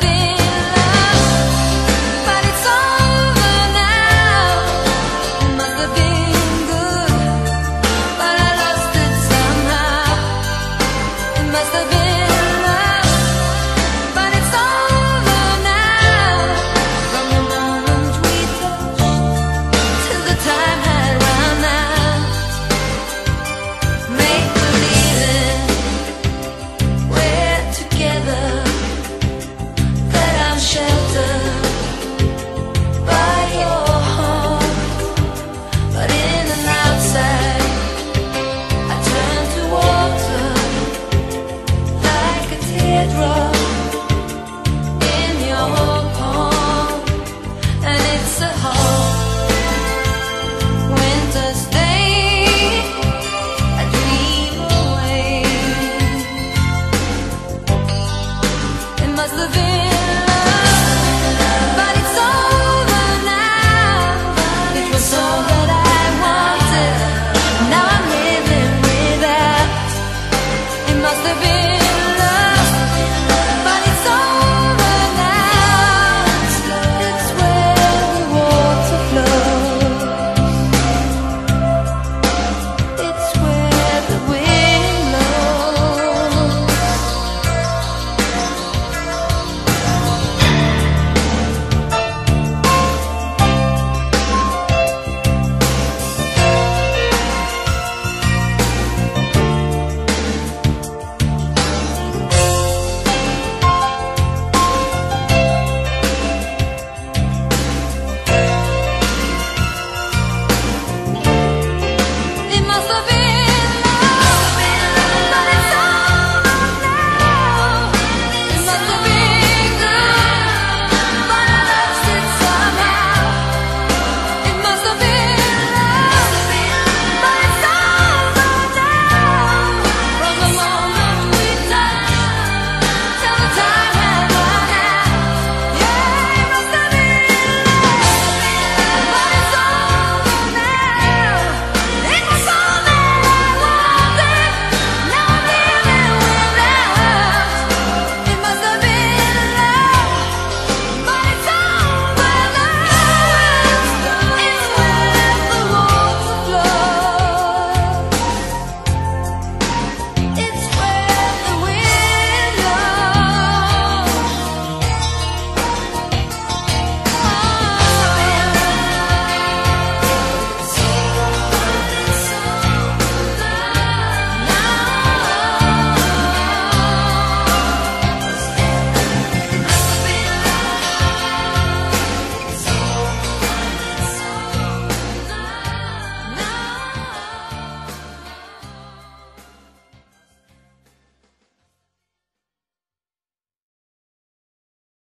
been